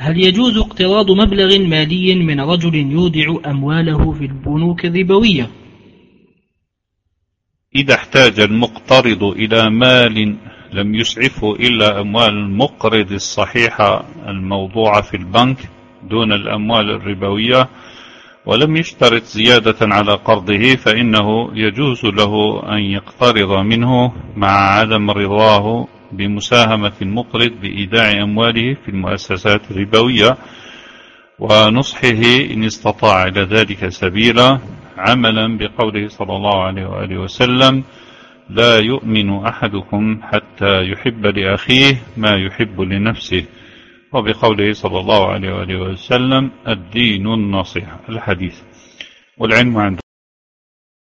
هل يجوز اقتراض مبلغ مالي من رجل يودع أمواله في البنوك الربوية؟ إذا احتاج المقترض إلى مال لم يسعفه إلا أموال المقرض الصحيحة الموضوعة في البنك دون الأموال الربوية ولم يشترط زيادة على قرضه فإنه يجوز له أن يقترض منه مع عدم رضاه بمساهمة المقرض بإيداع أمواله في المؤسسات الربوية ونصحه إن استطاع إلى ذلك سبيلا عملا بقوله صلى الله عليه وآله وسلم لا يؤمن أحدكم حتى يحب لأخيه ما يحب لنفسه. وبقوله صلى الله عليه وآله وسلم الدين النصيحة الحديث. والعلم عنده